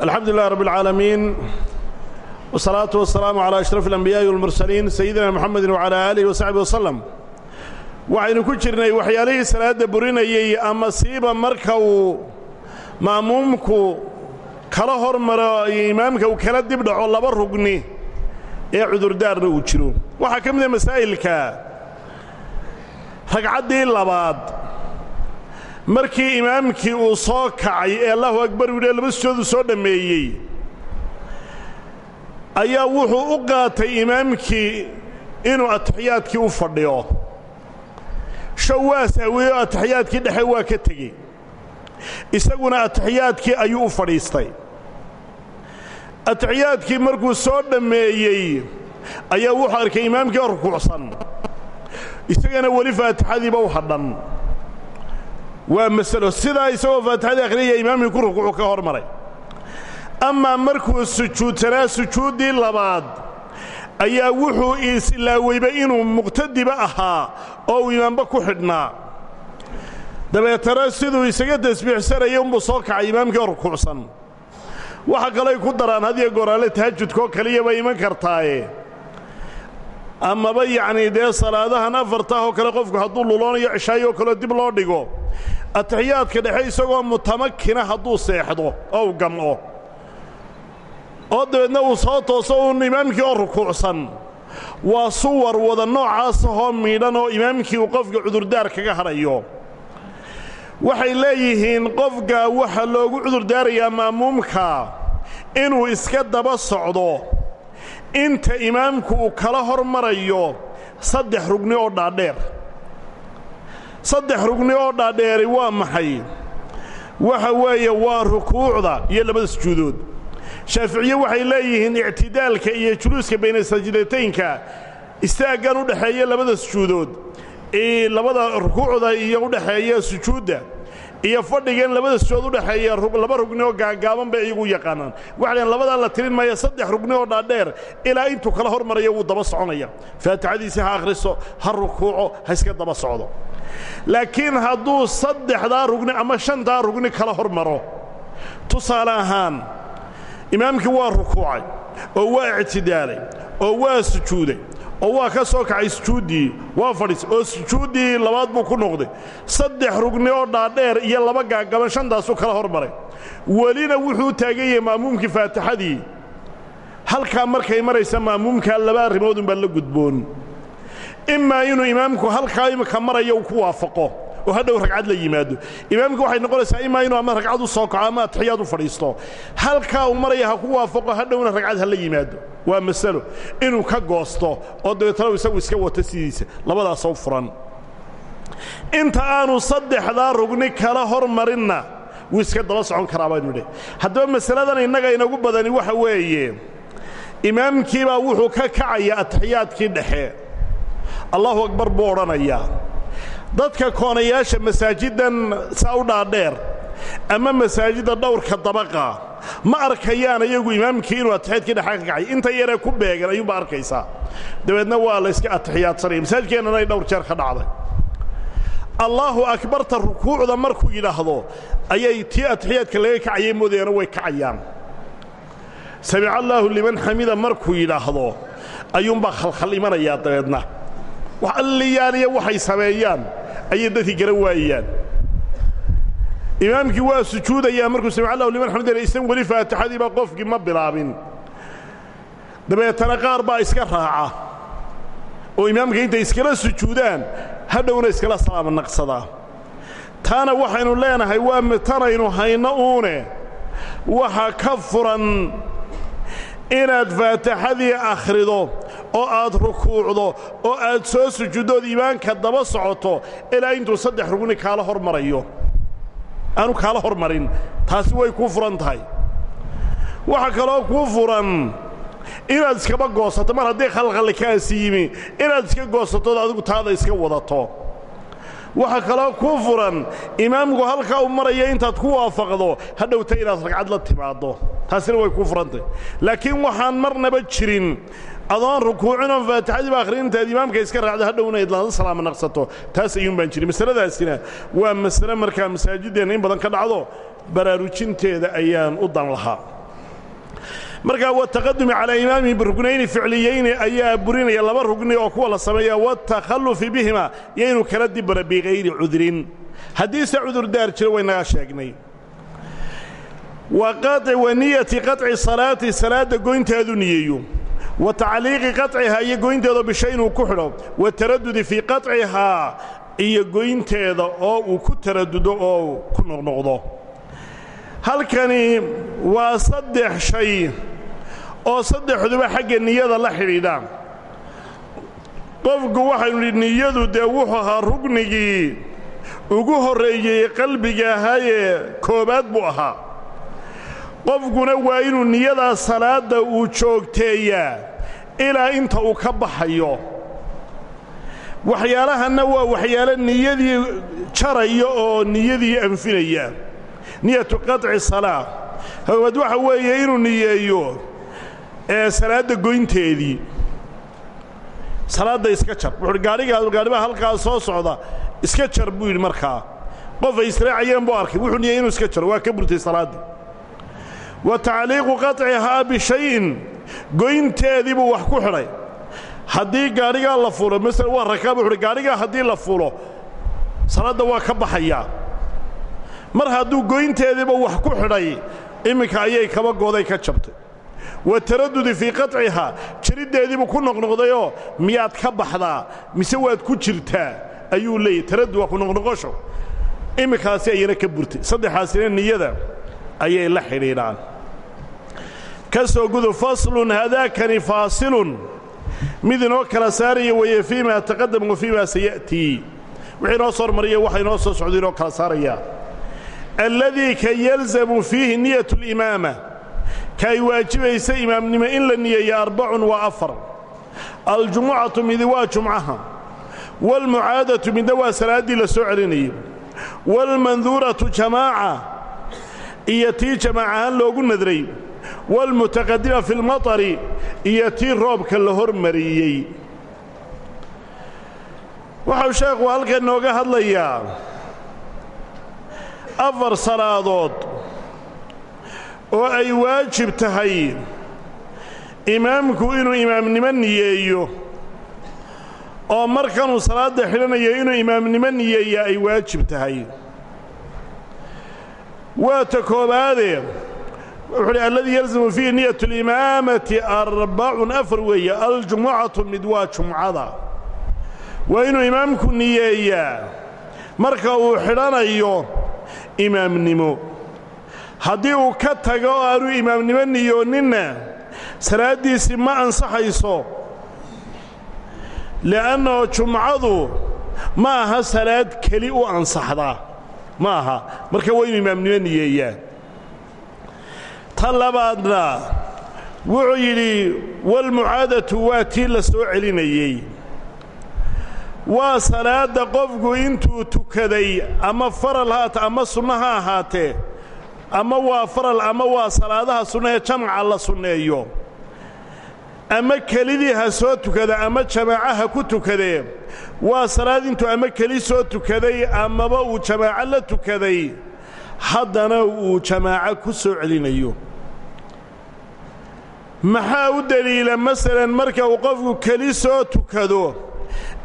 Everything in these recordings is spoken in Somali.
alxamdu lilah rab اlcaalamiin wsalaatu wasalaamu calaa ashraf alanbiyaa'i walmursaliin sayidina moxamedi wacalaa aalihi wasaxbi wasalam waxaynu ku jirnay waxyaalihii salaadda burinayey ama siiba marka uu ma'muumku kala hormaro imaamka uu kala dib dhaco laba rugni ee cudurdaarna uu jiro. Waxaa ka mida masaa'ilka ragcaddii labaad markii imaamkii uu soo kacay ee allahu akbar yidhi laba sujoodu soo dhammeeyey. Ayaa wuxuu u qaatay imaamkii inuu atixiyaadkii u fadhiyo. Show waa sahwiye oo atixiyaadkii dhexe waa ka tegey. Isaguna atixiyaadkii ayuu u fadhiistay. Atixiyaadkii markuu soo dhammeeyey ayaa wuxuu arkay imaamkii rukuucsan. Isagana weli faatixadiiba u hadhan waa masalo sidaa isagoo faatixadii akhriyaya imaamkii ku rukuucu ka hor maray amaa markuu sujuudsanaa sujuuddii labaad ayaa wuxuu islaaweyba inuu muqtadiba ahaa oo uu imaamba ku xidhnaa. Dabeetana siduu isaga tasbiixsanaya unbuu soo kacay imaamkii rukuucsan. Waxa kaley ku daraan hadiyo gooraale tahajudkaoo kaliya bay iman kartaaye amaba yacnii dee salaadahan afartaah oo kale qofku hadduu luloonayo cishaayo kaleo dib loo dhigo atixiyaadka dhexe isagoo mutamakina hadduu seexdo oo u gam'o. Oo dabeedna uu soo tooso uun imaamkii oo rukuucsan. Waa suwar wada noocaasahoo miidhan oo imaamkii uu qofka cudurdaar kaga hadhayo waxay leeyihiin qofka waxa loogu cudurdaarayaa ma'muumka inuu iska daba socdo inta imaamku uu kala hor marayo saddex rugni oo dhaadheer. Saddex rugni oo dhaadheeri waa maxay? Waxa weeye waa rukuucda iyo labada sujuudood. Shaaficiye waxay leeyihiin ictidaalka iyo juluuska bayna sajdataynka istaaggan u dhexeeya labada sujuudood labada rukuucda iyo udhexeeya sujuudda iyo fadhigan labada sujuud udhexeeya laba rugni oo gaagaaban bay iyagu yaqaanaan. Dhaheen labadaa la tirin maya saddex rugni oo dhaadheer ilaa intuu kala hor maraya wuu daba soconaya. Faatixadiisii ha akhriso ha rukuuco ha iska daba socdo. Laakiin hadduu saddexdaa rugni ama shantaa rugni kala hor maro tusaale ahaan imaamkii waa rukuucay oo waa ictidaalay oo waa sujuuday oo waa ka soo kacay sujuuddii waa fadhiisay oo sujuuddii labaad buu ku noqday. Saddex rugni oo dhaadheer iyo laba gaagaban shantaasuu kala hor maray welina wuxuu taagan yahay ma'muumkii faatixadii. Halkaa markay maraysa ma'muumkaa laba arrimoodunbaa la gudboon. Imaa inuu imaamku halkaa imika maraya uu ku waafaqo oo hadhow ragcad la yimaado. Imaamkii waxay noqonaysaa imaa inuu ama ragcad u soo kaco ama atixiyaad u fadhiisto. Halkaa uu maraya ha ku waafaqo hadhowna ragcad ha la yimaado. Waa masalo. Inuu ka goosto oo dabeetana isagu iska wato sidiisa. Labadaasoo furan. Inta aanu saddexdaa rugni kala hor marinna wuu iska daba socon karaa baynu idhi haddaba masaladan innaga inagu badani waxa weeye imaamkiibaa wuxuu ka kacaya atixiyaadkii dhexe. Allahu akbar buu odhanayaa dadka koonayaasha masaajiddan saa u ama masaajidda dhowrka dabaqa ma arkayaan iyagu imaamkii inuu atixiyaadkii dhexa ka kacay. Inta yaree ku beegan ayuunbaa arkaysaa. Dabeedna waa la yska atixiyaadsanaya masaajidkeennana ay dhowr jeer ka dhacday. Allaahu akbarta rukuucda markuu yidhaahdo ayay tii atixiyaadka laga kacayay moodayaano way kacayaan. Samica allaahu liman xamida markuu yidhaahdo ayuunbaa khalkhal imanayaa dabeedna. Wax alliyaaniya waxay sameeyaan ayay dadkii garan waayayaan imaamkii waa sujuudayaa markuu samic allahu liman xamidana isan weli faatixadiiba qofkii ma bilaabin. Dabeetana qaar baa iska raaca. Oo imaamka intay iskala sujuudaan hadhowna iskala salaama naqsadaa. Taana waxaynu leenahay waa mitanaynu hayno uune. Waxa ka furan inaad faatixadii akhrido oo aad rukuucdo oo aad soo sujuuddood iimaanka daba socoto ilaa intuu saddex rugni kaala hor marayo aanu kaala hor marin taasi way kuu furan tahay. Waxa kaloo kuu furan inaad iskaba goosato mar haddii khalkhalkaasi yimi inaad iska goosatood adigu taada iska wadato. Waxa kaloo kuu furan imaamku halkaa u maraya intaad ku waafaqdo hadhowta inaad ragcad la timaaddo. Taasina way kuu furantahy laakiin waxaan marnaba jirin adoon rukuucinoon faatixadiiba akhriintaad imaamka iska raacdo hadhowna idlaada salaama naqsato. Taas ayuun baan jirin masaladaasina waa masale markaa masaajideenna in badan ka dhacdo baraarujinteeda ayaan u dan lahaa. Markaa wataqadumi calaa imaamihi biruknayni ficliyeyni ayaa burinaya laba rugni oo kuwa la sameeya watakhallufi bihima iyo inuu kala dibara bikayri cudrin. Haddiise cudurdaar jiro waynaga sheegnay. Wa qaطci wa niyati qaطci salaati salaadda goynteedu niyeeyo wa tacliiqi qaطcihaa iyo goynteeda bishay inuu ku xidho. Wa taradudi fii qaطcihaa iyo goynteeda oo uu ku taradudo oo ku noqnoqdo. Halkani waa saddex shay oo saddexduba xagga niyada la xidhiidha. Qofku waxaynu nidhi niyadu dee wuxuu ahaa rugnigii ugu horreeyey qalbiga ahaayee koowaad buu ahaa qofkuna waa inuu niyadaa salaadda uu joogteeyaa ilaa inta uu ka baxayo. Waxyaalahanna waa waxyaalo niyadii jaraya oo niyadii anfinaya. Niyatu qaطci salaa hoowaad waxa weeye inuu niyeeyo ee salaadda goynteedii. Salaadda iska jar. Wuxuuhi gaadhigaa gaadhibaha halkaa soo socda iska jar buu yidhi markaa. Qof ay israacayeen buu arkay wuxuu niyey inuu iska jaro waa ka burtay salaaddii wa tacliiqu qaطcihaa bishayin. Goynteedii buu wax ku xidhay haddii gaadhigaa la fulo masala waa rakaab wuxuuhi gaadhigaa haddii la fulo salaadda waa ka baxayaa mar hadduu goynteediiba wax ku xidhay imminka ayay kaba gooday ka jabtay. Wa taradudi fii qaطcihaa jariddeediibuu ku noqnoqdayoo miyaad ka baxdaa mise waad ku jirtaa? Ayuu leeyahy. Taradud waa ku noqnoqosho. Imminkaasi ayana ka burtay. Saddexaasina niyada ayay la xidhiidhaan ka soo gudu faslun hadaakani faasilun. Mid inoo kala saaraya weeye fii ma taqadam wa fii ma saya'tii wixii inoo soo hormariya waxa inoo soo socda inoo kala saaraya. Alladii ka yalzamu fiihi niyat اlimaama ka ay waajibaysa imaamnimo in la niyeeya arbacun waa afar. Aljumucatu midi waa jumcaha. Waalmucaadatu midna waa salaaddii la soo celinayay. Waalmanduuratu jamaaca. Iyo tii jamaac ahaan loogu nadray waalmutaqadima fi lmaطari iyo tii roobka la hormariyey waxau sheekhu halkan nooga hadlayaa afar salaadood oo ay waajib tahay imaamku inuu imaamnimo niyeeyo oo markanuu salaadda xidhanayo inuu imaamnimo niyeeya ay waajib tahay waa ta koobaade wuxuu uhi alladii yalzamu fiihi niyat اlimaamati arbacun afar weeye aljumucatu mid waa jumcada waa inuu imaamku niyeeyaa. Marka uu xidhanayo imaamnimo. Haddii uu ka tago oo aanu imaamnimo niyooninna salaaddiisii ma ansaxayso li'annahu jumcadu ma aha salaad keli u ansaxda. Ma aha. Marka waa inuu imaamnimo niyeeyaa ta labaadna wuxuu yidhi walmucaadatu waa tii la soo celinayey. Waa salaadda qofku intuu tukaday ama faral haata ama sunno ha ahaatee ama waa faral ama waa salaadaha sunnaee jamca la sunneeyo ama kelidii ha soo tukada ama jamaaco ha ku tukadee waa salaad intuu ama keli soo tukaday amaba uu jamaaco la tukaday haddana uu jamaaco ku soo celinayo. Maxaa u deliila masalan marka uu qofku keli soo tukado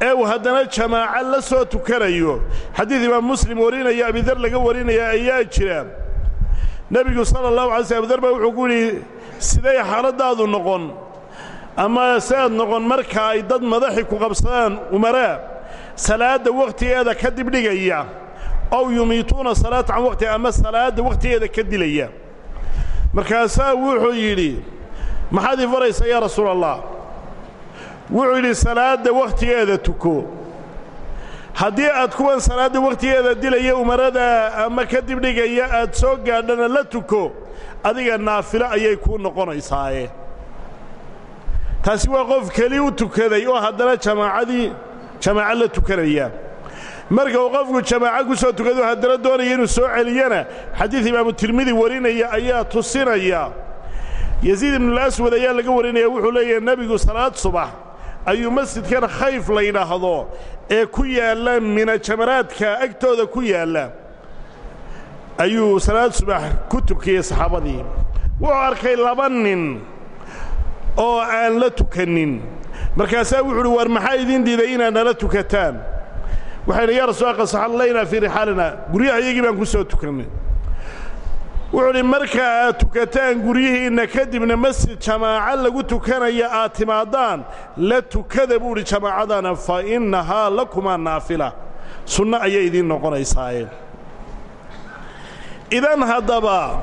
ee uu haddana jamaaco la soo tukanayo? Xadiid imaam muslim warinaya abidar laga warinaya ayaa jira. Nebigu sala allahu alay sl abidar baa wuxuu ku yidhi siday xaaladdaadu noqon ama siaad noqon marka ay dad madaxi ku qabsadaan umaraa salaadda wakhtigeeda ka dibdhigaya ow yumiituuna salaata can waqtiha ama salaadda wakhtigeeda ka dilaya markaasaa wuxuu yidhi maxaad faraysaa yaa rasuul allah wuxuu yidhi salaadda wakhtigeeda tuko haddii aad kuwan salaadda wakhtigeeda dilaya umarada ama ka dibdhigaya aad soo gaadhana la tuko adiga naafilo ayay kuu noqonaysaaye taasi waa qof keli u tukaday oo haddana jamaacadii jamaaco la tukanaya marka uu qofku jamaaco ku soo tukado haddana doonaya inuu soo celiyana xadiid imaamu tirmidi warinaya ayaa tusinaya. Yasiid ibnulaswad ayaa laga warinaya wuxuu leeyahay nebigu salaad subax ayuu masjidkan khayf la yidhaahdo ee ku yaalla mina jamaraadka agtooda ku yaalla. Ayuu salaad subax ku tukiyey saxaabadii. Wuxuu arkay laba nin oo aan la tukanin. Markaasaa wuxu uhi war maxaa idin diiday inaad nala tukataan waxayna yaa rasuul qasaxallaynaa fii rixaalina. Guryahayagii baan ku soo tukannay wuxuu udhi marka aad tukataan guryihiinna kadibna masjid jamaaco lagu tukanaya aad la tukada buu idhi jamaacadana fa innahaa lakumaa naafila. Sunno ayay idiin noqonaysaaye. Idan haddaba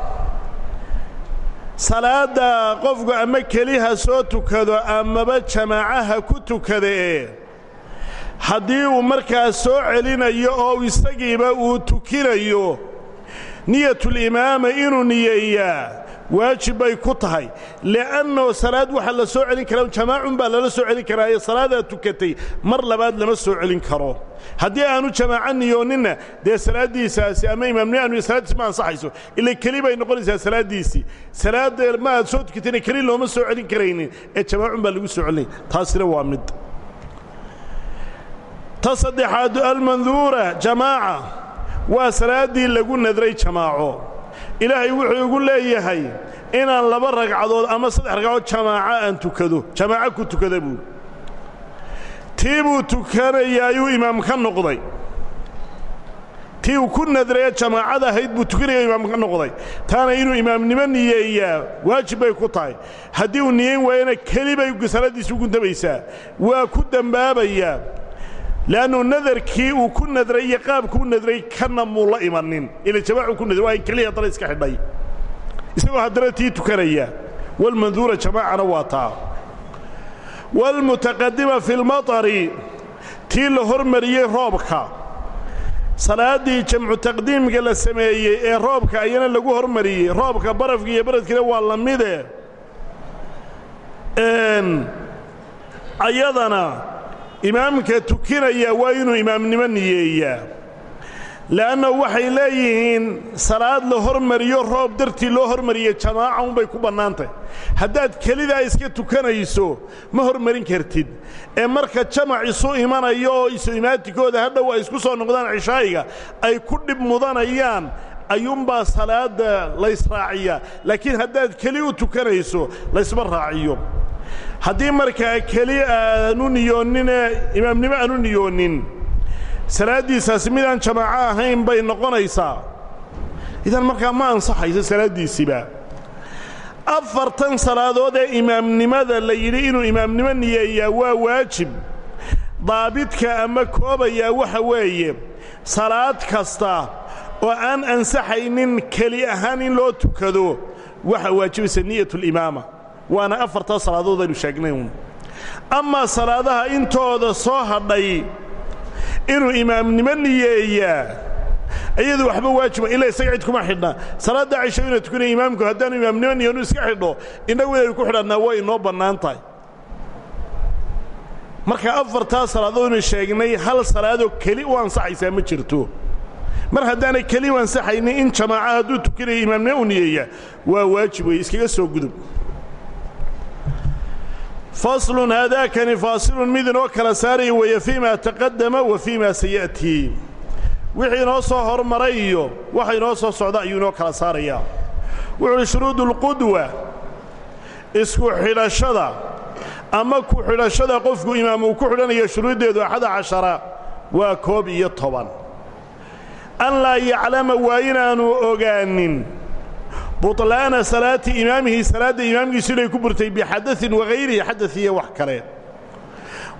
salaadda qofku ama keliha soo tukado amaba jamaacaha ku tukada haddii uu markaas soo celinayo oo isagiiba uu tukinayo niyatulimaama inuu niyeeyaa waajib bay ku tahay. Li'annao salaad waxaa la soo celin karaa jamaacun baa lala soo celin karaaye salaadaad tukatay mar labaad lama soo celin karo. Haddii aanu jamaaco niyooninna dee salaaddiisaasi ama imaamni aanu salaaddiisi ma ansaxayso ila keli bay noqonaysaa salaaddiisii salaadda ma soo tukatayna keli looma soo celin karaynin ee jamaacun baa lagu soo celinaya taasina waa mid ta saddexaad almanduura jamaaca waa salaaddii lagu nadray jamaaco. Ilaahay wuxuu igu leeyahay inaan laba ragcadood ama saddex ragcadood jamaaco aan tukado jamaaco ku tukada buuri tii buu tukanaya ayuu imaam ka noqday. Tii uu ku nadraye jamaacada ahayd buu tukanaya imaam ka noqday. Taana inuu imaamnimo niyeeyaa waajib bay ku tahay. Haddii uu niyeyn waayana keli bay salaaddiisi u guntamaysaa waa ku dembaabayaa le'annu nadarkii uu ku nadray iyo qaabkuu nadray kana muu la imanin ila jamaacu ku nadray waa in keliya haddana iska xidhay isagoo haddana tii tukanaya walmanduura jamaacana waa taa waalmutaqadima fi lmatari tii la hormariyey roobka salaaddii jamcu taqdiimka la sameeyey ee roobka ayana lagu hormariyey roobka barafka iyo baradkiina waa la mide ayadana imaamka tukinaya waa inuu imaamnimo niyeeyaa. Le'anna waxay leeyihiin salaad la hormariyo roob dartii loo hormariye jamaaca unbay ku bannaantahy haddaad kelidaa iska tukanayso ma hormarin kartid. Ee marka jamac isu imanayo oo isu imaatikooda hadhow ay isku soo noqdaan cishaa'iga ay ku dhib mudanayaan ayuunbaa salaadda laysraaciyaa laakiin haddaad keli u tukanayso laysma raaciyo haddii markaa keli aanu niyoonninee imaamnimo aanu niyoonin salaaddiisaasi midaan jamaaco ahayn bay noqonaysaa. Idan markaa ma ansaxayso salaaddiisiba afartan salaadood ee imaamnimada la yidhi inuu imaamnimo niyeeyaa waa waajib. Daabidka ama koobayaa waxa weeye salaad kasta oo aan ansaxaynin keli ahaan in loo tukado waxa waajibaysa niyatulimaama waana afartaa salaadood aynu sheegnayn amaa salaadaha intooda soo hadhay inuu imaamnimo niyeeyaa iyadu waxba waajiba ilaa isaga cid kuma xidhna. Salaadda cisho inuu tukanaya imaamku haddaanu imaamnimo niyoonu iska xidho innagu inaynu ku xidhannaa waa inoo bannaan tahay. Marka afartaa salaadoodnu sheegnay hal salaadoo keli u ansaxaysaa ma jirto. Mar haddaanay keli u ansaxaynin in jamaaca hadduu tukanaya imaamnimo u waa waajib weeye iskaga soo gudub faslun haadaakani faasilun mid inoo kala saaraya weeye fii ma taqaddama wa fii ma saya'tii wixii inoo soo hormaray iyo waxa inoo soo socda ayuu inoo kala saarayaa wuxu uhi shuruudu ulqudwa isku xidhashada ama ku xidhashada qofku imaam uu ku xidhanayo shuruuddeedu axada cashara waa koob iyo toban an laa yaclama waa inaanu ogaanin buطlaana salaati imaamihi salaadda imaamkiisu inay ku burtay bixadaثin wagayrihi xadaث iyo wax kale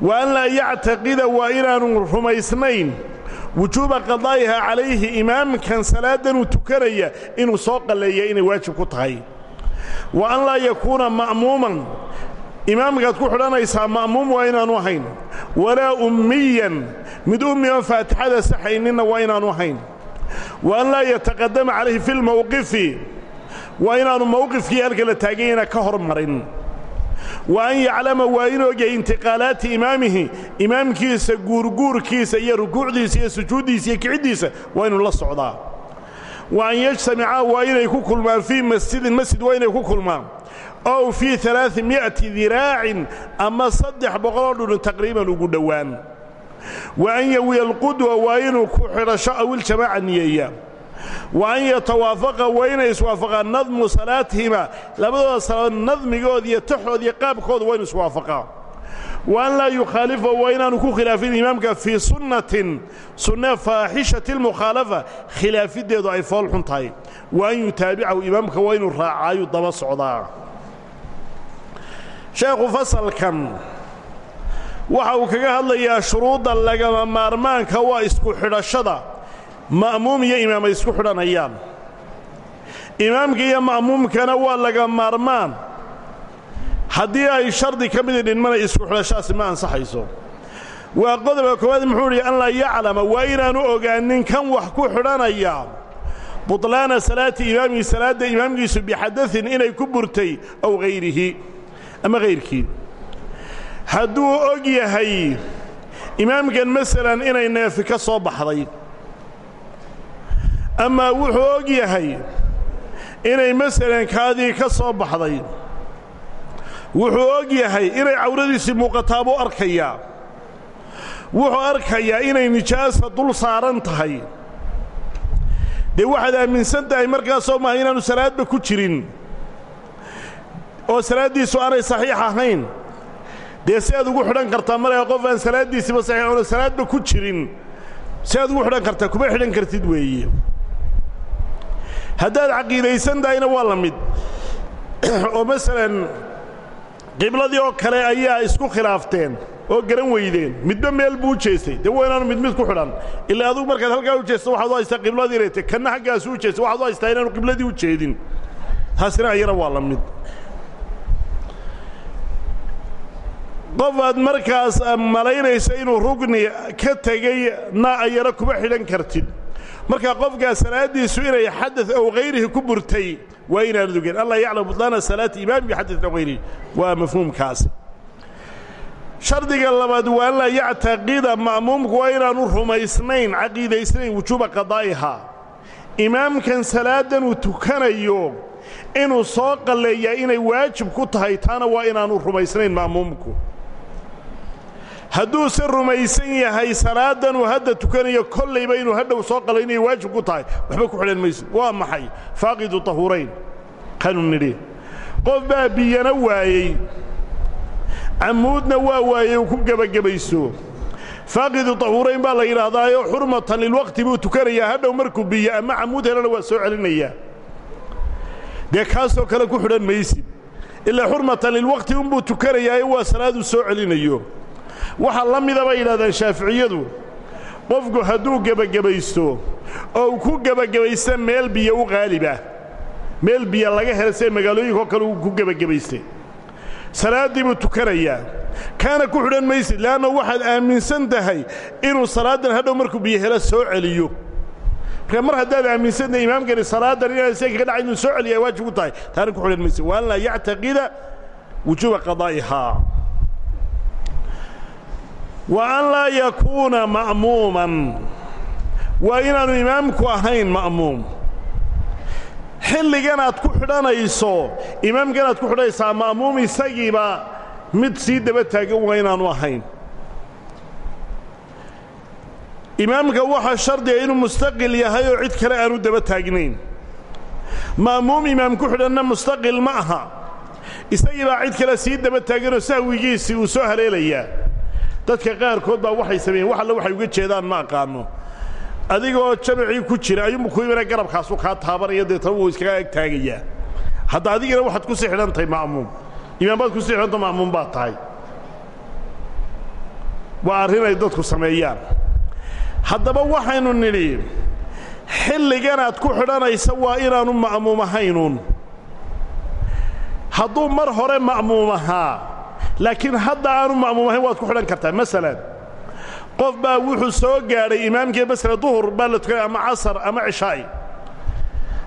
wa an laa yactaqida waa inaanu rumaysnayn wujuuba qadaa'iha calayhi imaamkan salaaddanuu tukanaya inuu soo qalleeya inay waajib ku tahay wa an laa yakuuna ma'muuman imaamkaad ku xidhanaysaa ma'muum waa inaanu ahayn walaa ummiyan mid ummi oon faatixada saxayninna waa inaanu ahayn wa an laa yataqadama calayhi fi lmowqifi waa inaanu mowqifkii halka la taaganyana ka hor marin wa an yaclama waa in ogyahay intiqaalaati imaamihi imaamkiisa guurguurkiisa iyo rukuucdiisa iyo sujuuddiisa iyo kiciddiisa waa inuu la socdaa. Wa an yajtamicaa waa inay ku kulmaan fii masjidin masjid waa inay ku kulmaan. Ow fii alaai mi'ati ama saddex boqoloo dhudhun taqriiban ugu dhowaan. Wa an yawiya alqudwa waa inuu ku xidhasho awiljamaaca niyeeya wa an yatawaafaqa waa inay iswaafaqaan nadmu salaatihima. Labadooda salaad nadmigood iyo taxood iyo qaabkooda waa inu iswaafaqaa wa an laa yukhaalifa waa inaanu ku khilaafin imaamka fii sunnatin sunne faaxishati lmukhaalafa khilaafiddeedu ay fool xun tahay. Wa an yutaabicahu imaamka waa inuu raacaayu daba socdaa. Sheekhu fasalkan waxa uu kaga hadlayaa shuruudda lagama maarmaanka waa isku xidhashada ma'muum iyo imaam ay isku xidhanayaan. Imaamka iyo ma'muumkana waa laga maarmaan. Haddii ay shardi ka midi dhinmanay isku xidhashaasi ma ansaxayso. Waa qodobka koowaad muxuu idhi an laa yaclama waa inaanu ogaanin kan wax ku xidhanaya. Butlaana salaati imaamihi salaadda imaamkiisu bixadain inay ku burtay aw hayrihi ama hayrkii hadduu og yahay imaamkan masalan inay neefi ka soo baxday ama wuxuu og yahay inay masalan kaadii ka soo baxday. Wuxuu og yahay inay cawradiisii muuqataa buu arkayaa. Wuxuu arkayaa inay nijaasa dul saaran tahay. Dee waxaad aaminsan tahay markaasoo maaha inaannu salaadba ku jirin? Oo salaaddiisu aanay saxiix ahayn? Dee si aad ugu xidhan kartaa markaa qof aan salaaddiisiiba saxiix oona salaadba ku jirin? Si aad ugu xidhan kartaa kuma xidhan kartid weeye haddaad caqiidaysan tahayna waa la mid. Oo masalan qibladii oo kale ayaa isku khilaafteen oo garan weydeen. Midba meel buu jeestay. Dee waa inaanu mid mid ku xidhan. Ilaa adugu markaad halkaa u jeesto waxaad u haystaa qibladii inay tahy kanna xaggaasu u jeestay waxaad u haystaa inaanu qibladii u jeedin. Taasina ayana waa la mid. Qof markaas malaynaysa inuu rugni ka tegey na ayana kuma xidhan kartid marka qofkaa salaaddiisu inay xadad aw hayrihi ku burtay waa inaanad ogeen allah yaclam butlaana salaati imaami bixadad aw hayrihi waa mafhuumkaasi shardiga labaad waa an laa yactaqida ma'muumku waa inaanu rumaysnayn caqiidaysnayn wujuuba qadaa'ihaa imaamkan salaaddan uu tukanayo inuu soo qalleeyaa inay waajib ku tahay taana waa inaanu rumaysnayn ma'muumku hadduuse rumaysan yahay salaaddan uu hadda tukanayo kollayba inuu hadhow soo qalay inay waajib ku tahay. Waxba ku xidhan maysid waa maxay? Faaqidu tahuurayn kanu nidhi qof baa biyana waayey. Cammuudna waa waayey ku gebagabayso. Faaqidu tahuurayn baa la yidhaahdaayo xurmatan lilwaqti buu tukanayaa hadhow markuu biyo ama cammuud helana waa soo celinayaa. Dee kaasoo kale ku xidhan maysid. Ilaa xurmatan lilwaqti unbuu tukanayaayo waa salaaduu soo celinayo waxaa la mida bay yidhahdaan shaaficiyadu qofku hadduu gebagabaysto oo ku gebagabaysta meel biyo u qaalibah meel biyo laga hela sida magaalooyinkaoo kale uu ku gebagabaystay. Salaaddii buu tukanayaa kaana ku xidhan maysid le'anna waxaad aaminsan tahay inuu salaaddan hadhow markuu biyo helo soo celiyo. Marka mar haddaad aaminsantahay imaamkani salaaddan inaan isaga kaga dhaca inuu soo celiyaa waajib ku tahay. Taana ku xidhan maysid. Wa an laa yactaqida wujuuba wa an laa yakuuna ma'muuman waa inaannu imaamku ahayn ma'muum xilligan aad ku xidhanayso imaamkan aad ku xidhanaysaa ma'muum isagiiba mid sii daba taagan waa inaannu ahayn imaamka waxaa shardiga inuu mustaqil yahay oo cid kale aanu daba taagnayn ma'muum imaam ku xidhanna mustaqil ma aha isagii cid kale sii daba taaganoo sahwigiisii uu soo haleelayaa dadka qaarkood baa waxay sameeyeen wax alle waxay uga jeedaan ma aqaanno adigoo jamacii ku jira ayuunbu ku imana garabkaasu kaa taabanaya deetana wuu iskaga ag taagayaa hadda adigina waxaad ku sii xidhan tahay ma'muum ku sii xidhanta baad tahay. Waa arrin ay dadku sameeyaan. Haddaba waxaynu nidhi xilliganaad ku xidhanaysa waa inaannu ma'muum ahaynuun hadduu mar hore ma'muum ahaa laakiin hadda aanu ma'muum ahayn waad ku xidhan kartaa. Masalan qof baa wuxuu soo gaadhay imaamkii masala duhur baa la ama casar ama cishaa'i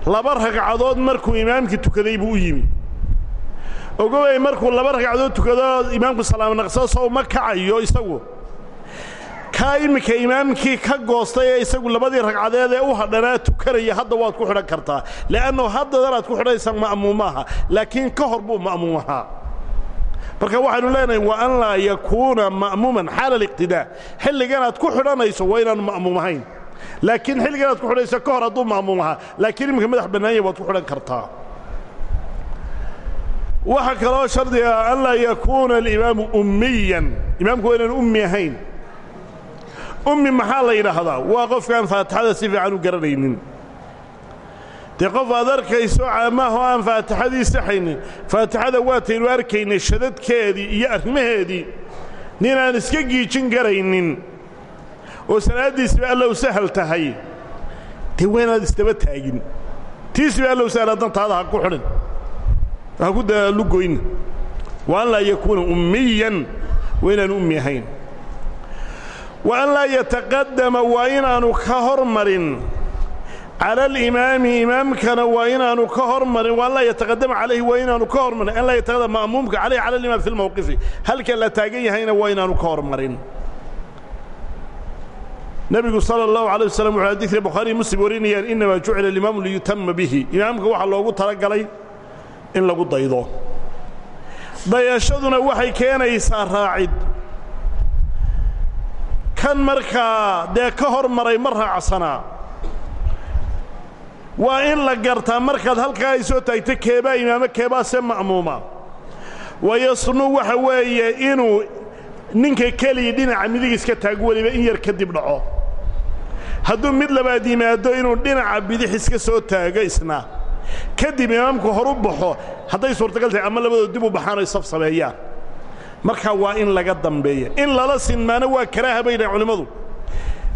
laba ragcadood markuu imaamkii tukaday buu yimi. Ogobay markuu laba ragcadood tukado imaamku salaamo naqsado soo ma kacayo isagu. Kaa iminka imaamkii ka goostay isagu labadii ragcadeed ee u hadhanaa tukanaya hadda waad ku xidhan kartaa. Le'annu haddadan aad ku xidhanaysaa ma'muum aha laakiin ka hor buu ma'muum ahaa marka waxaynu leenahay wa an laa yakuuna ma'muuman xaala aliqtidaa. Xilligan aad ku xidhanayso waa inaanu ma'muum ahayn. Laakiin xilliganaad ku xidhayso ka hor hadduu ma'muum ahaa. Laakiin iminka madax bannaanya waad ku xidhan kartaa. Waxaa kaloo shardiga an laa yakuuna alimaamu ummiyan. Imaamku waa inaan ummi ahayn. Ummi maxaa la yidhaahdaa? Waa qofkaan faatixada si fiican u garanaynin dee qof aad arkayso caamaah oo aan faatixadii saxaynin faatixada waataynu arkaynay shadadkeedii iyo arrimaheedii nin aan iska giijin garaynin oo salaaddiisiba allow sahal tahay. Dee waa inaad isdaba taagin. Tiisiba allow sahal haddan taada ha ku xidhin ha ku daalugoyn wa an laa yakuuna ummiyan waa inaan ummi ahayn. Wa an laa yataqaddama waa inaannu ka hormarin cala alimaami imaamkana waa inaannu ka hormarin wa an laa yataqadama calayhi waa inaannu ka hormarin an laa yataqadama ma'muumka calayhi cala alimaam fi lmawqifi halka la taagan yahayna waa inaannu ka hormarin nebigu sala allahu alay wasalam wuxuu xadiidka bukhaariy muslim warinayaan innamaa jucila alimaamu liyutama bihi imaamka waxaa loogu talagalay in lagu daydo dayashaduna waxay keenaysaa raacid kan markaa dee ka hormaray ma raacsanaa waa in la gartaa markaad halkaa ay soo taagta keebaa imaamo keebaase ma'muuma wayasnu waxa weeye inuu ninka keliya dhinaca midig iska taago weliba in yar kadib dhaco. Hadduu mid labaad yimaado inuu dhinaca bidix iska soo taago isna. Kadib imaamku horu baxo hadday suurtagal tahay ama labadood dib u baxaan oy saf sameeyaan markaa waa in laga dambeeya. In lala sinmaano waa karaaha bay culimmadu.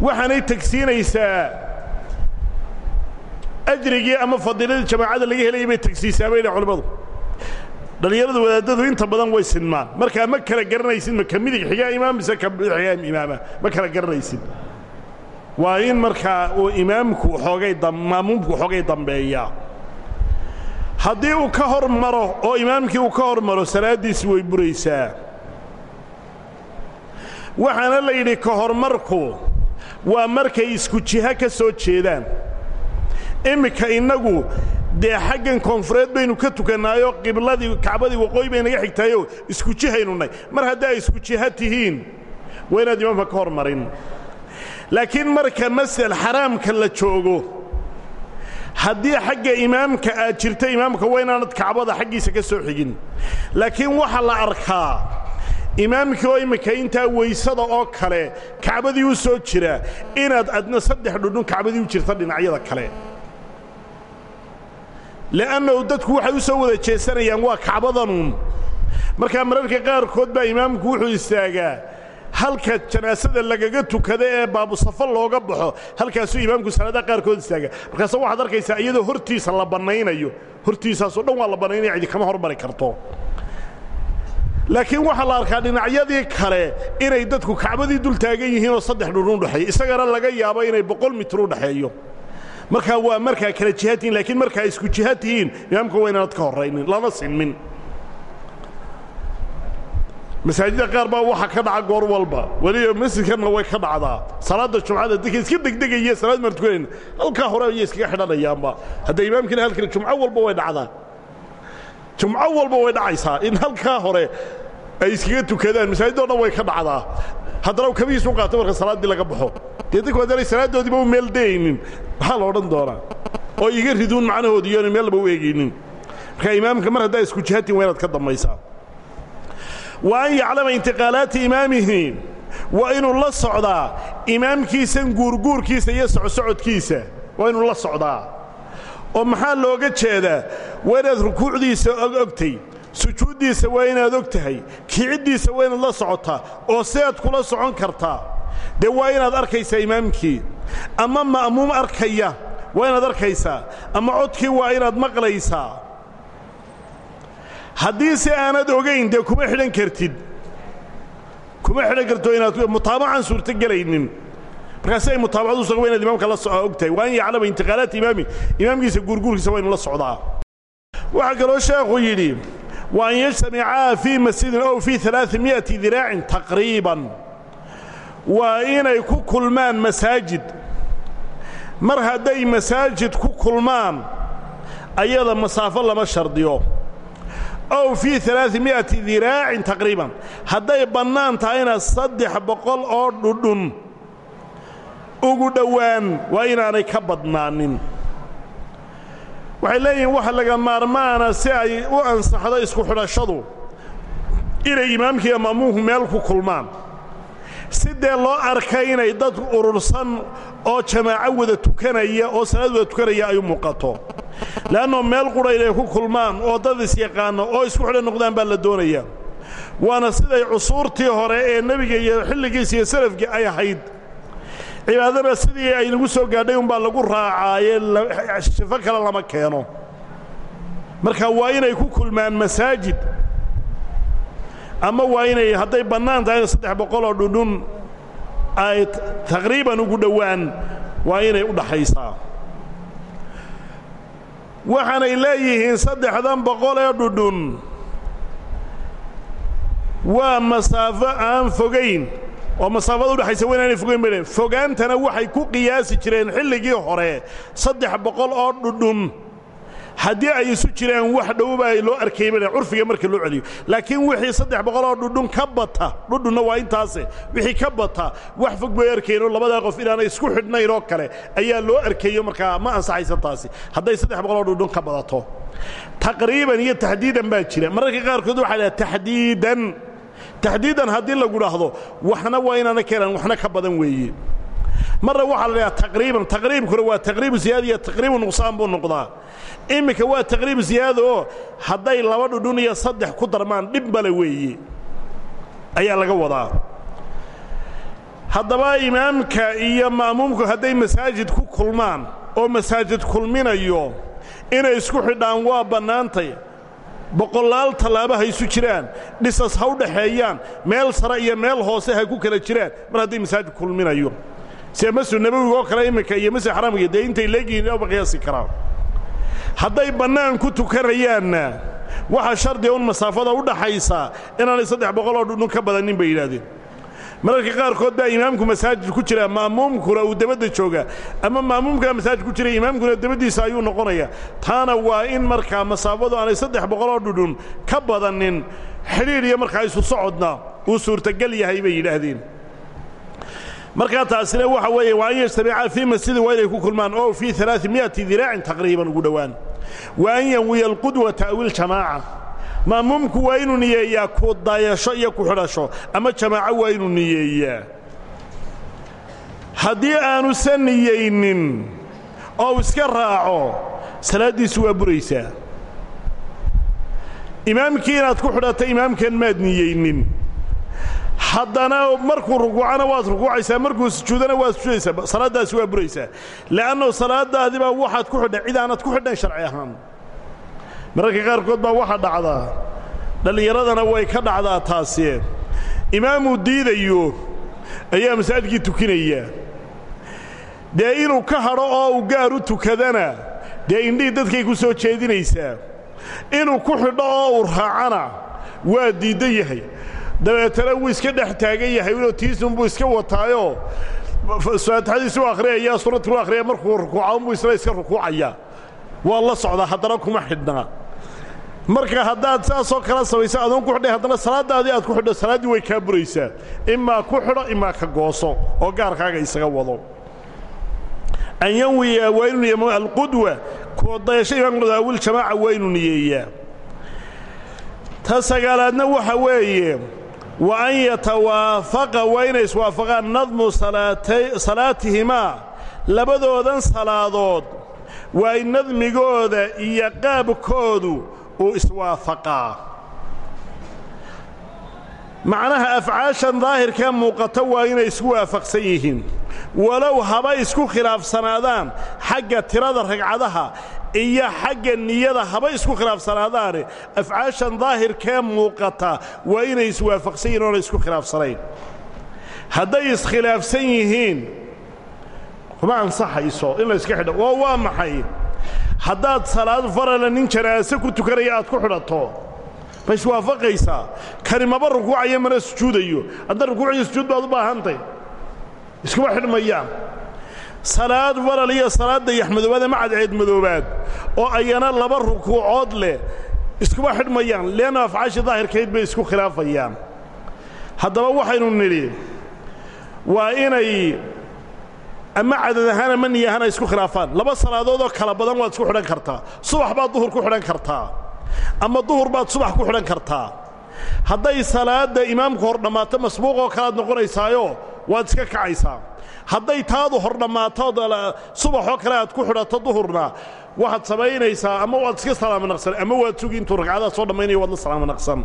Waxaanay tegsiinaysaa ajrigii ama fadiiladii jamaacada laga helayay bay tegsiisaa bay dhahen culimmadu wadaadadu inta badan way sinmaan. Markaa ma kala garanaysid ma ka midig xigaa imaam mise ka xigaa imaama? Ma kala garanaysid waa in markaa uu imaamku xoogay maamuumku xoogay dambeeyaa haddii uu ka hor maro oo imaamkii uu ka hor maro salaaddiisi way buraysaa. Waxaana la yidhi ka hormarku waa markay isku jiha ka soo jeedaan iminka innagu dee xaggan koonfureed baynu ka tukannaayoo qibladii kacbadii waqooyi bay naga xigtaayoo isku jihaynu nay. Mar haddaa isku jiha tihiin waa inaad imaamka ka hor marin laakiin marka masjid xaraamka la joogo haddii xagga imaamka aad jirta imaamka waa inaanad kacbada xaggiisa ka soo xigin. Laakiin waxaa la arkaa imaamkii oo imminka intaa weysada oo kale kacbadii u soo jira inaad adna saddex dhudhun kacbadii u jirta dhinacyada kale le'annahu dadku waxay u soo wada jeesanayaan waa kacbadanuun markaa mararka qaarkood baa imaamku wuxuu istaagaa halka janaasada lagaga tukada ee baabusafo looga baxo halkaasuu imaamku salaadaha qaarkood istaaga markaase waxaad arkaysaa iyadoo hortiisa la bannaynayo hortiisaasoo dhan waa la bannaynaya cidi kama hormari karto laakiin waxaa la arkaa dhinacyadii kale inay dadku kacbadii dul taagan yihiinoo saddex dhudhun udhexeeya isagana laga yaabo inay boqol mitir dhexeeyo markaa waa markaa kala jiha tihiin laakiin markaa isku jiha tihiin imaamka waa inaanad ka horraynin. Lama sinmin masaajidda qaar baa waxa ka dhaca goor walba. Weliba masjidkanna way ka dhacdaa. Salaadda jumcada dadka iska degdegaya salaad maan tukanayna halkaa hore ayay iskaga xidhanayaanba. Hadda imaamkiina halkan jumco walba way dhacdaa. Jumco walba way dhacaysaa. In halkaa hore ay iskaga tukadaan masaajidoo dhan way ka dhacdaa. Haddana kabihiisu qaata marka salaaddii laga baxo. Dee dadku haddaanay salaaddoodiiba u meel dayaynin maxaa la odhan doonaa? Oo iga riduun macnahoodi iyoona meelba u eegaynin. Marka imaamka mar haddaa isku jihatiin waa inaad ka dambaysaa. Wa an yaclama intiqaalaati imaamihi. Waa inuu la socdaa imaamkiisan guurguurkiisa iyo socsocodkiisa waa inuu la socdaa. Oo maxaa looga jeedaa? Waa inaad rukuucdiisa ogtay sujuuddiisa waa inaad og tahay waa inaad la socotaa oo sidaad kula socon kartaa dee waa inaad arkaysaa imaamkii ama ma'muum arkaya waa inaad arkaysaa ama codkii waa inaad maqlaysaa. Haddii si aanad ogayn dee kuma xidhan kartid. Kuma xidhan karto inaad mutaabacaan suurtogelaynin markaasi ay mutaabacadu suga wa inaad imaamka la og tahay waa an yaclama intiqaalaati imaami imaamkiisa guurguurkiisa waa inu la socdaa. Waxaa kaloo sheekhu yidhi wa an yajtamicaa fii masjidin ow fii alaaami'ati diraacin taqriiban waa inay ku kulmaan masaajid. Mar hadday masaajid ku kulmaan ayada masaafo lama shardiyo. Ow fii alaaami'ati diraacin taqriiban. Hadday bannaan tahayna saddex boqol oo dhudhun ugu dhowaan waa inaanay ka badnaanin. Waxay leeyihiin waxa laga maarmaana si ay u ansaxdo isku xidhashadu. Inay imaamkiiyo ma'muumku meel ku kulmaan si dee loo arka inay dad urursan oo jamaaco wada tukanaya oo salaad wada tukanaya ay u muuqato? Le'annoo meel qudha inay ku kulmaan oo dad isyaqaano oo isku xidhan noqdaan baa la doonaya. Waana siday cusuurtii hore ee nebiga iyo xilligiisa iyo salafkii ay ahayd. Cibaadana sidii ay nagu soo gaadhay umbaa lagu raacaaye shifo kale lama keeno. Marka waa inay ku kulmaan masaajid ama waa inay hadday bannaan tahay saddex boqoloo dhudhun ay taqriiban ugu dhowaan waa inay u dhaxaysaa. Waxaanay leeyihiin saddexdan boqol ee dhudhun waa masaafo aan fogayn oo masaafada udhaxaysa waa inaanay fogayn bay fogaantana waxay ku qiyaasi jireen xilligii hore saddex boqol oo dhudhun haddii ay isu jiraan wax dhowba ay loo arkay ba curfiga marka loo celiyo. Laakiin wixii saddex boqol oo dhudhun ka bata dhudhunna waa intaase wixii ka bata wax fog bay arkayno labadaa qof inaanay isku xidhnayn oo kale ayaa loo arkayo markaa ma ansaxaysa taasi. Hadday saddex boqol oo dhudhun ka badato. Taqriiban iyo taxdiidan baa jira. Mararka qaarkood waxaa dhaha taxdiidan. Taxdiidan haddii lagu dhaahdo waxna waa inaana keenan waxna ka badan weeye marna waxaa la dhahaa taqriiban taqriibkuna waa taqriibu ziyaada iyo taqriibu nuqsaan buu noqdaa. Iminka waa taqriibu ziyaada oo hadday laba dhudhun iyo saddex ku darmaan dhib male weeye ayaa laga wadaa. Haddaba imaamka iyo ma'muumku hadday masaajid ku kulmaan oo masaajid kulminayo inay isku xidhaan waa bannaantay. Boqolaal tallaaba ha isu jiraan dhisas ha u dhaxeeyaan meel sare iyo meel hoose ha ku kala jiraan. Mar hadday masaajid kulminayo nabowiga oo kale iminka iyo masjid xaraamka dee intay leegyihiin qiyaasi karaan. Hadday bannaan ku tukanayaanna waxaa shardiga un masaafada u dhaxaysa inaanay saddex boqol oo dhudhun ka badanin bay yidhaahdeen. Mararka qaarkood baa imaamku masaajid ku jira ma'muumkuna uu dabadda jooga ama ma'muumkaa masaajid ku jira imaamkuna dabaddiisa ayuu noqonaya taana waa in markaa masaafadu aanay saddex boqoloo dhudhun ka badanin xidhiidh iyo markaa isu socodna uu suurtagal yahay bay yidhaahdeen markaa taasina waxa weeye waa an yajtamica fii masjidi waa inay ku kulmaan oo fii alaai miati diraacin taqriiban ugu dhowaan. Wa an yanwiya alqudwata aw iljamaaca ma'muumku waa inuu niyeeyaa ku dayasho iyo ku xidhasho ama jamaaco waa inuu niyeeyaa. Haddii aanusan niyeynin oo iska raaco salaaddiisu waa buraysaa. Imaamkii ku xidhato imaamkan maad niyeynin haddana markuu rukuucana waad rukuucaysaa markuu sujuudana waad sujuudaysaa salaaddaasi waa buraysaa. Le'anno salaadaadibaa waxaad ku xidhan cid aanad ku xidhan sharci ahaan. Mararka qaarkood baa waxa dhacdaa dhallinyaradana way ka dhacdaa taasi. Imaamuu diidayo ayaa masaajidkii tukinaya. Dee inuu ka hadho oo uu gaar u tukadana dee indhihii dadkay ku soo jeedinaysaa. Inuu ku xidho oo uu raacana waa diiddan yahay dabeetana wuu iska dhex taagan yahay inuu tiisunbuu iska wataayoo faatixadiisi u akhriyaya suuradkii u akhriyaya markuu rukuuca unbuu isla iska rukuucaya. Waa la socdaa haddana kuma xidhnaa. Marka haddaad saasoo kala samayso adoon ku xidhay haddana salaaddaadii aad ku xidho salaaddii way kaa buraysaa. Imaa ku xidho imaa ka gooso oo gaarkaaga isaga wado. An yanwiya waa inuu niye alqudwa kuwadayasho imaamkooda awiljamaaca waa inuu niyeeyaa. Ta sagaalaadna waxa weeye wa an yatawaafaqa waa inay iswaafaqaan nadmu salaatihimaa labadoodan salaadood waa in nadmigooda iyo qaabkoodu uu iswaafaqaa. Macnaha afcaashan daahirkee muuqata waa inay isku waafaqsan yihiin. Walow haba isku khilaafsanaadaan xagga tirada ragcadaha iyo xagga niyada haba isku khilaafsanaadaane afcaashan daahirkee muuqata waa inay iswaafaqsan yihiin oona isku khilaafsanayn hadday iskhilaafsan yihiin kuma ansaxayso in la yska xidho. Oo waa maxay? Haddaad salaad farala nin janaase ku tukanaya aad ku xidhato ma iswaafaqaysaa? Kani maba rukuucayo mana sujuudayo hadda rukuuciyo sujuud baad u baahantay. Iskuma xidhmayaan salaad faral iyo salaad dayaxmadoobaad ama cadceed madoobaad oo ayana laba rukuucood leh. Iskuma xidhmayaan leanna afcaashii daahirkayd bay isku khilaafayaan. Haddaba waxaynu nidhi waa inay ama cadad ahaan ama niy ahaan ay isku khilaafaan. Laba salaadoodoo kala badan waad isku xidhan kartaa. Subax baad duhur ku xidhan kartaa. Ama duhur baad subax ku xidhan kartaa. Hadday salaadda imaamku hor dhammaato masbuuqoo kalead noqonaysaayo waad iska kacaysaa hadday taadu hor dhammaatood subaxoo kale aad ku xidhato duhurna waxaad samaynaysaa ama waad iska salaamo naqsan ama waad sugi intuu ragcadaha soo dhammaynaya waad la salaamo naqsan.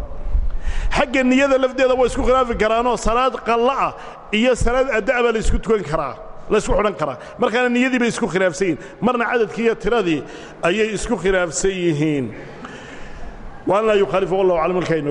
Xagga niyada lafdeeda waa isku khilaafi karaanoo salaad qalla'ah iyo salaad adda'a baa laysku tukan karaa laysku xidhan karaa. Markaana niyadii bay isku khilaafsan yihiin marna cadadkii iyo tiradii ayay isku khilaafsan yihiin. Waan laa yukhaalifu wallahu aclam markaa inoogu